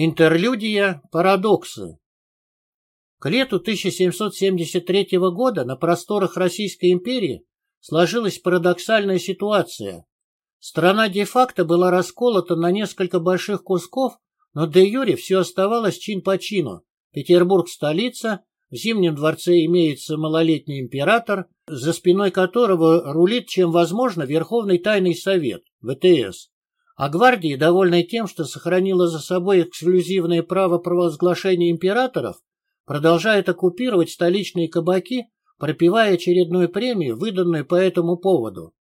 Интерлюдия «Парадоксы» К лету 1773 года на просторах Российской империи сложилась парадоксальная ситуация. Страна де-факто была расколота на несколько больших кусков, но де юре все оставалось чин по чину. Петербург – столица, в Зимнем дворце имеется малолетний император, за спиной которого рулит, чем возможно, Верховный тайный совет, ВТС. А гвардии, довольной тем, что сохранила за собой эксклюзивное право провозглашения императоров, продолжает оккупировать столичные кабаки, пропивая очередную премию, выданную по этому поводу.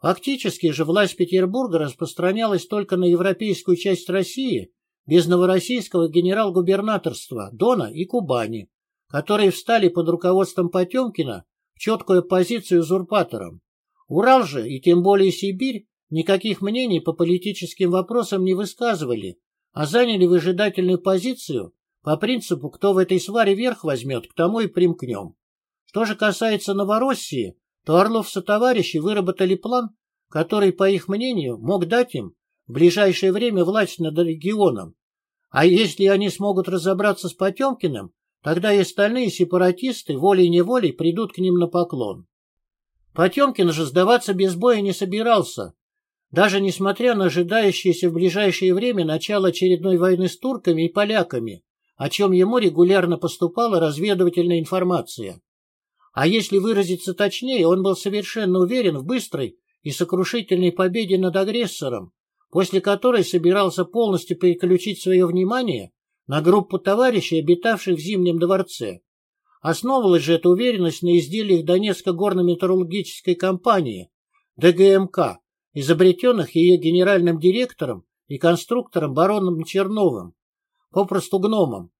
Фактически же власть Петербурга распространялась только на европейскую часть России, без новороссийского генерал-губернаторства, Дона и Кубани, которые встали под руководством Потемкина в четкую позицию узурпаторам. Урал же, и тем более Сибирь, никаких мнений по политическим вопросам не высказывали, а заняли выжидательную позицию по принципу «кто в этой сваре верх возьмет, к тому и примкнем». Что же касается Новороссии, то Орлов товарищи выработали план, который, по их мнению, мог дать им в ближайшее время власть над регионом. А если они смогут разобраться с Потемкиным, тогда и остальные сепаратисты волей-неволей придут к ним на поклон. Потемкин же сдаваться без боя не собирался, даже несмотря на ожидающееся в ближайшее время начало очередной войны с турками и поляками, о чем ему регулярно поступала разведывательная информация. А если выразиться точнее, он был совершенно уверен в быстрой и сокрушительной победе над агрессором, после которой собирался полностью переключить свое внимание на группу товарищей, обитавших в Зимнем дворце. Основывалась же эта уверенность на изделиях Донецкой горно-металлургической компании, ДГМК, изобретенных ее генеральным директором и конструктором бароном Черновым, попросту гномом,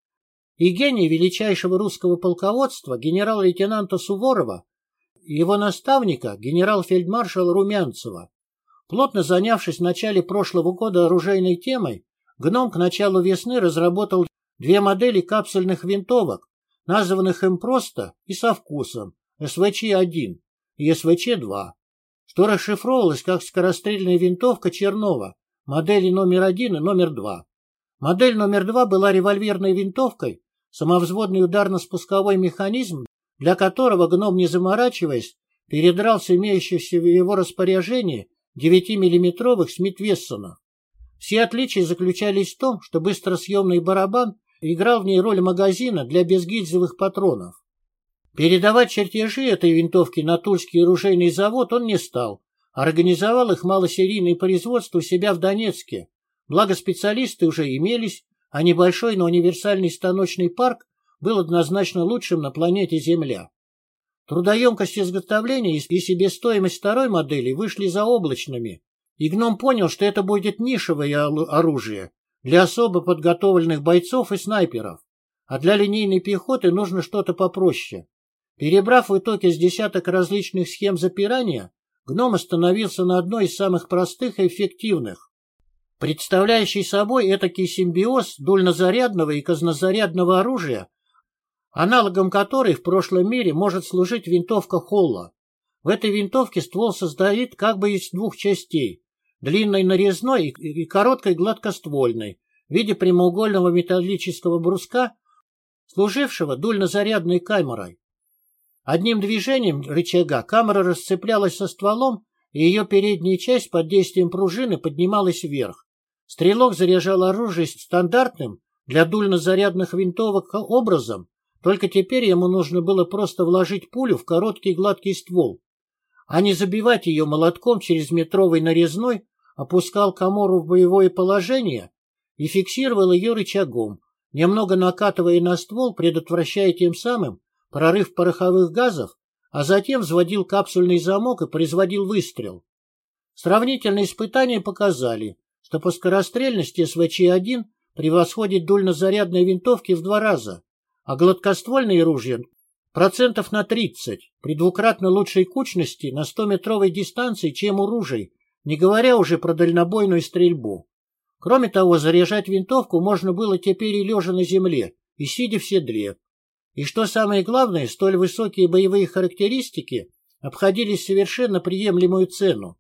и гений величайшего русского полководства генерал-лейтенанта Суворова его наставника генерал-фельдмаршала Румянцева. Плотно занявшись в начале прошлого года оружейной темой, гном к началу весны разработал две модели капсульных винтовок, названных им просто и со вкусом СВЧ-1 и СВЧ-2 что расшифровывалось как скорострельная винтовка Чернова, модели номер один и номер два. Модель номер два была револьверной винтовкой, самовзводный ударно-спусковой механизм, для которого гном, не заморачиваясь, передрал с имеющихся в его распоряжении 9-миллиметровых Смит Вессона. Все отличия заключались в том, что быстросъемный барабан играл в ней роль магазина для безгильзовых патронов. Передавать чертежи этой винтовки на Тульский оружейный завод он не стал, организовал их малосерийное производство у себя в Донецке. Благо специалисты уже имелись, а небольшой, но универсальный станочный парк был однозначно лучшим на планете Земля. Трудоемкость изготовления и себестоимость второй модели вышли заоблачными, и гном понял, что это будет нишевое оружие для особо подготовленных бойцов и снайперов, а для линейной пехоты нужно что-то попроще. Перебрав в итоге с десяток различных схем запирания, гном остановился на одной из самых простых и эффективных, представляющей собой этакий симбиоз дульнозарядного и казнозарядного оружия, аналогом которой в прошлом мире может служить винтовка Холла. В этой винтовке ствол состоит как бы из двух частей – длинной нарезной и короткой гладкоствольной в виде прямоугольного металлического бруска, служившего дульнозарядной камерой. Одним движением рычага камера расцеплялась со стволом, и ее передняя часть под действием пружины поднималась вверх. Стрелок заряжал оружие стандартным для дульнозарядных винтовок образом, только теперь ему нужно было просто вложить пулю в короткий гладкий ствол, а не забивать ее молотком через метровый нарезной, опускал комору в боевое положение и фиксировал ее рычагом, немного накатывая на ствол, предотвращая тем самым прорыв пороховых газов, а затем взводил капсульный замок и производил выстрел. Сравнительные испытания показали, что по скорострельности СВЧ-1 превосходит дульнозарядные винтовки в два раза, а гладкоствольные ружья процентов на 30 при двукратно лучшей кучности на 100-метровой дистанции, чем у ружей, не говоря уже про дальнобойную стрельбу. Кроме того, заряжать винтовку можно было теперь и лежа на земле, и сидя в седле. И что самое главное, столь высокие боевые характеристики обходились совершенно приемлемую цену.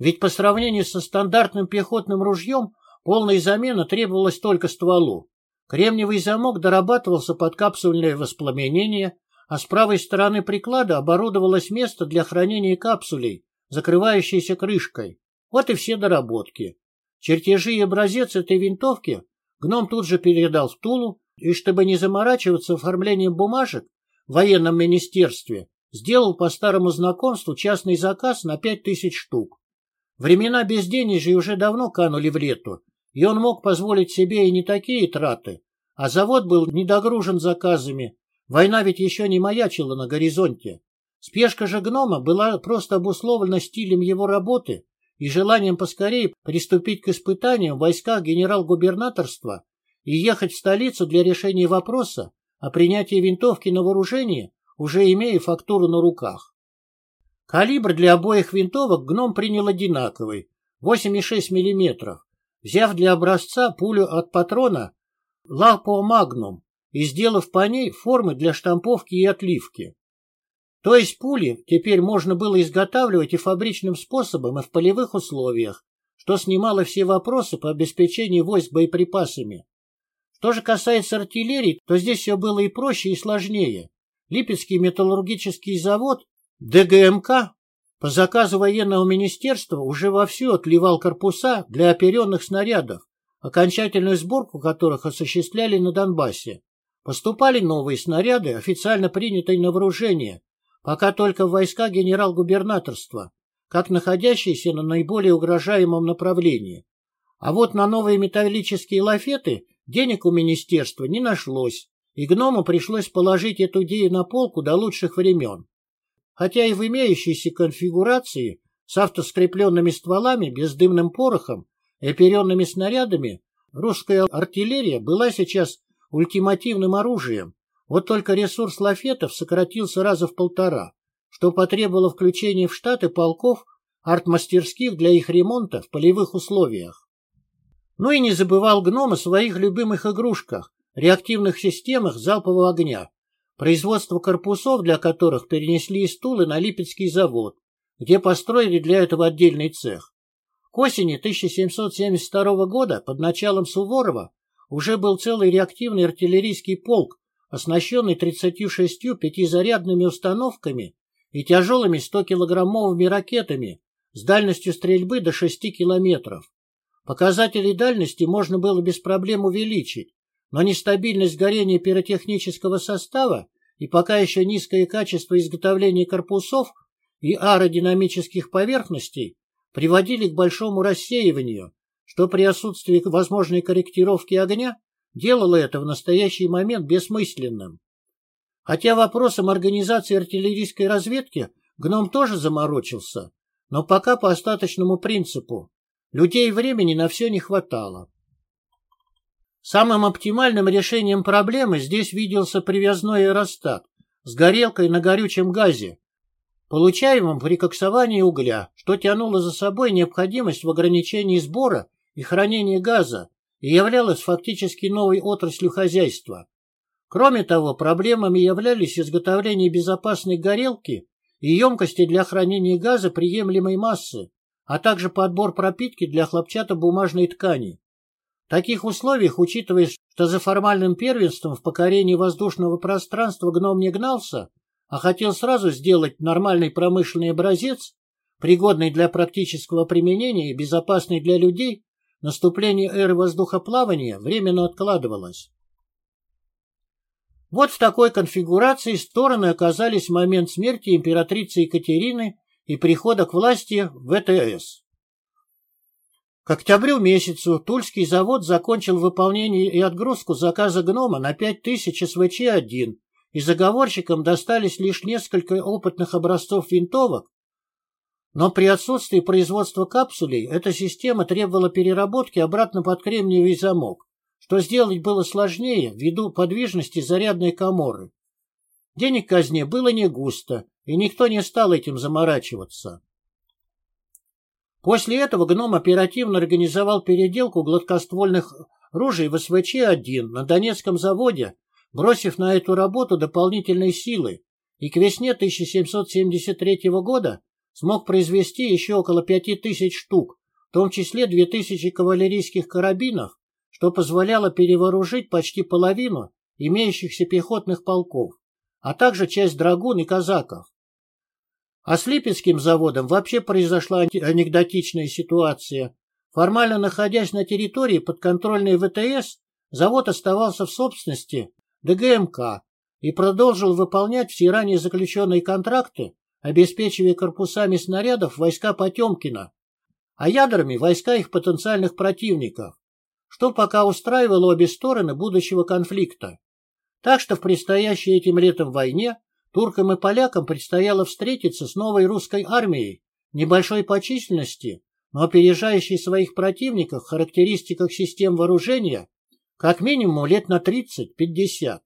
Ведь по сравнению со стандартным пехотным ружьем Полная замена требовалась только стволу. Кремниевый замок дорабатывался под капсульное воспламенение, а с правой стороны приклада оборудовалось место для хранения капсулей, закрывающейся крышкой. Вот и все доработки. Чертежи и образец этой винтовки гном тут же передал в Тулу, и чтобы не заморачиваться оформлением бумажек в военном министерстве, сделал по старому знакомству частный заказ на пять тысяч штук. Времена безденежья уже давно канули в лету, и он мог позволить себе и не такие траты, а завод был недогружен заказами, война ведь еще не маячила на горизонте. Спешка же гнома была просто обусловлена стилем его работы и желанием поскорее приступить к испытаниям в войсках генерал-губернаторства и ехать в столицу для решения вопроса о принятии винтовки на вооружение, уже имея фактуру на руках. Калибр для обоих винтовок гном принял одинаковый – 8,6 мм, взяв для образца пулю от патрона Лапо Магнум и сделав по ней формы для штамповки и отливки. То есть пули теперь можно было изготавливать и фабричным способом, и в полевых условиях, что снимало все вопросы по обеспечению войск боеприпасами. Что же касается артиллерии, то здесь все было и проще, и сложнее. Липецкий металлургический завод ДГМК по заказу военного министерства уже вовсю отливал корпуса для оперенных снарядов, окончательную сборку которых осуществляли на Донбассе. Поступали новые снаряды, официально принятые на вооружение, пока только в войска генерал-губернаторства, как находящиеся на наиболее угрожаемом направлении. А вот на новые металлические лафеты денег у министерства не нашлось, и гному пришлось положить эту идею на полку до лучших времен. Хотя и в имеющейся конфигурации с автоскрепленными стволами, бездымным порохом и оперенными снарядами русская артиллерия была сейчас ультимативным оружием, вот только ресурс лафетов сократился раза в полтора, что потребовало включения в штаты полков артмастерских для их ремонта в полевых условиях. Ну и не забывал гном о своих любимых игрушках, реактивных системах залпового огня, производство корпусов для которых перенесли из Тулы на Липецкий завод, где построили для этого отдельный цех. К осени 1772 года под началом Суворова уже был целый реактивный артиллерийский полк оснащенный 36 пятизарядными установками и тяжелыми 100-килограммовыми ракетами с дальностью стрельбы до 6 километров. Показатели дальности можно было без проблем увеличить, но нестабильность горения пиротехнического состава и пока еще низкое качество изготовления корпусов и аэродинамических поверхностей приводили к большому рассеиванию, что при отсутствии возможной корректировки огня делало это в настоящий момент бессмысленным. Хотя вопросом организации артиллерийской разведки гном тоже заморочился, но пока по остаточному принципу. Людей времени на все не хватало. Самым оптимальным решением проблемы здесь виделся привязной аэростат с горелкой на горючем газе, получаемым при коксовании угля, что тянуло за собой необходимость в ограничении сбора и хранения газа и являлась фактически новой отраслью хозяйства. Кроме того, проблемами являлись изготовление безопасной горелки и емкости для хранения газа приемлемой массы, а также подбор пропитки для хлопчатобумажной ткани. В таких условиях, учитывая, что за формальным первенством в покорении воздушного пространства гном не гнался, а хотел сразу сделать нормальный промышленный образец, пригодный для практического применения и безопасный для людей, наступление эры воздухоплавания временно откладывалось. Вот в такой конфигурации стороны оказались в момент смерти императрицы Екатерины и прихода к власти ВТС. К октябрю месяцу Тульский завод закончил выполнение и отгрузку заказа «Гнома» на 5000 СВЧ-1, и заговорщикам достались лишь несколько опытных образцов винтовок, но при отсутствии производства капсулей эта система требовала переработки обратно под кремниевый замок, что сделать было сложнее ввиду подвижности зарядной коморы. Денег казне было не густо, и никто не стал этим заморачиваться. После этого гном оперативно организовал переделку гладкоствольных ружей в СВЧ-1 на Донецком заводе, бросив на эту работу дополнительные силы, и к весне 1773 года смог произвести еще около пяти тысяч штук, в том числе 2000 кавалерийских карабинов, что позволяло перевооружить почти половину имеющихся пехотных полков, а также часть драгун и казаков. А с Липецким заводом вообще произошла анекдотичная ситуация. Формально находясь на территории подконтрольной ВТС, завод оставался в собственности ДГМК и продолжил выполнять все ранее заключенные контракты, обеспечивая корпусами снарядов войска Потемкина, а ядрами войска их потенциальных противников, что пока устраивало обе стороны будущего конфликта. Так что в предстоящей этим летом войне туркам и полякам предстояло встретиться с новой русской армией, небольшой по численности, но опережающей своих противников в характеристиках систем вооружения как минимум лет на 30-50.